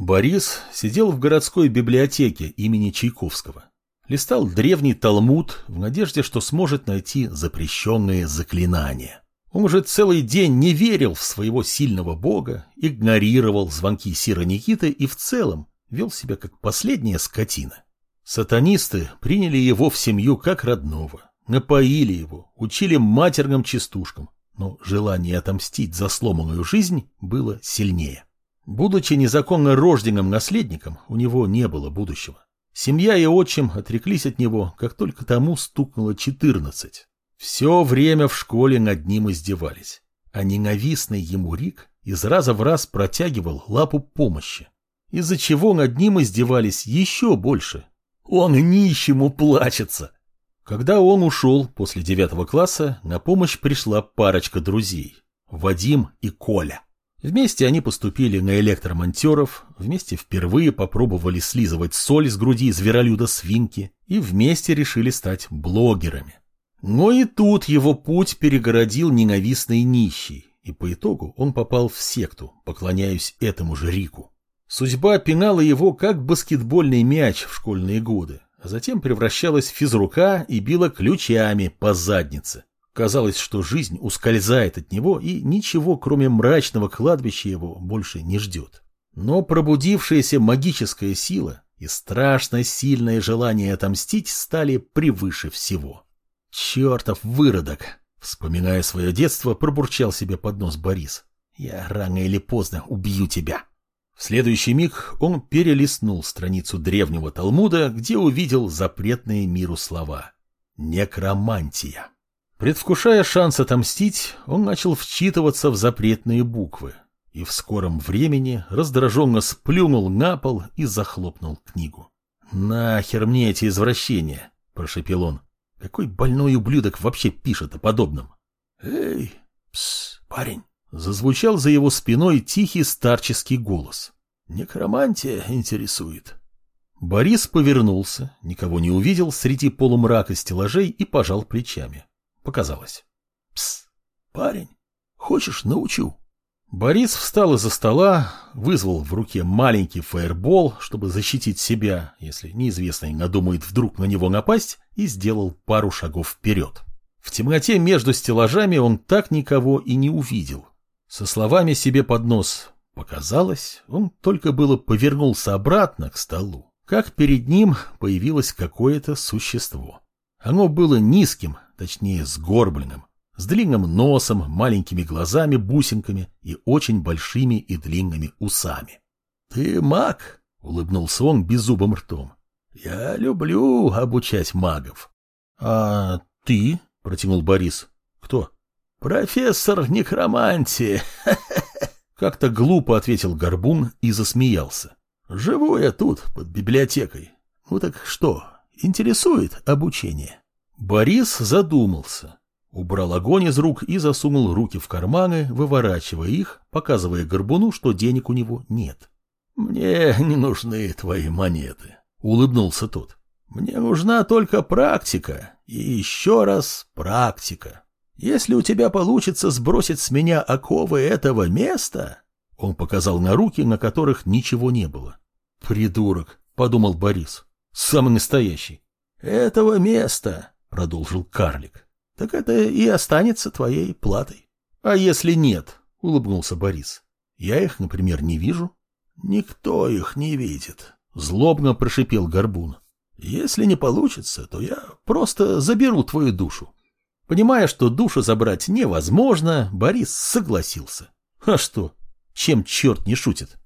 Борис сидел в городской библиотеке имени Чайковского. Листал древний Талмуд в надежде, что сможет найти запрещенные заклинания. Он уже целый день не верил в своего сильного бога, игнорировал звонки Сира Никиты и в целом вел себя как последняя скотина. Сатанисты приняли его в семью как родного, напоили его, учили матерным частушкам, но желание отомстить за сломанную жизнь было сильнее. Будучи незаконно рожденным наследником, у него не было будущего. Семья и отчим отреклись от него, как только тому стукнуло 14. Все время в школе над ним издевались, а ненавистный ему Рик из раза в раз протягивал лапу помощи, из-за чего над ним издевались еще больше. Он нищему плачется. Когда он ушел после девятого класса, на помощь пришла парочка друзей – Вадим и Коля. Вместе они поступили на электромонтеров, вместе впервые попробовали слизывать соль с груди зверолюда свинки и вместе решили стать блогерами. Но и тут его путь перегородил ненавистный нищий, и по итогу он попал в секту, поклоняясь этому же Рику. Судьба пинала его, как баскетбольный мяч в школьные годы, а затем превращалась в физрука и била ключами по заднице. Казалось, что жизнь ускользает от него, и ничего, кроме мрачного кладбища, его больше не ждет. Но пробудившаяся магическая сила и страшно сильное желание отомстить стали превыше всего. «Чертов выродок!» Вспоминая свое детство, пробурчал себе под нос Борис. «Я рано или поздно убью тебя!» В следующий миг он перелистнул страницу древнего Талмуда, где увидел запретные миру слова. «Некромантия». Предвкушая шанс отомстить, он начал вчитываться в запретные буквы и в скором времени раздраженно сплюнул на пол и захлопнул книгу. «Нахер мне эти извращения!» – прошепел он. «Какой больной ублюдок вообще пишет о подобном?» «Эй, пс, парень!» – зазвучал за его спиной тихий старческий голос. «Некромантия интересует». Борис повернулся, никого не увидел среди полумрака стеллажей и пожал плечами. Показалось. Пс, парень, хочешь научу? Борис встал из-за стола, вызвал в руке маленький фаербол, чтобы защитить себя, если неизвестный надумает вдруг на него напасть, и сделал пару шагов вперед. В темноте между стеллажами он так никого и не увидел. Со словами себе под нос «показалось», он только было повернулся обратно к столу, как перед ним появилось какое-то существо. Оно было низким, точнее сгорбленным, с длинным носом, маленькими глазами, бусинками и очень большими и длинными усами. — Ты маг? — улыбнулся он беззубым ртом. — Я люблю обучать магов. — А ты? — протянул Борис. — Кто? — Профессор некромантии. Как-то глупо ответил Горбун и засмеялся. — Живу я тут, под библиотекой. Ну так что, интересует обучение? Борис задумался. Убрал огонь из рук и засунул руки в карманы, выворачивая их, показывая Горбуну, что денег у него нет. «Мне не нужны твои монеты», — улыбнулся тот. «Мне нужна только практика, и еще раз практика. Если у тебя получится сбросить с меня оковы этого места...» Он показал на руки, на которых ничего не было. «Придурок», — подумал Борис, — «самый настоящий». «Этого места», — продолжил карлик, — так это и останется твоей платой. — А если нет? — улыбнулся Борис. — Я их, например, не вижу. — Никто их не видит, — злобно прошипел Горбун. — Если не получится, то я просто заберу твою душу. Понимая, что душу забрать невозможно, Борис согласился. А что? Чем черт не шутит?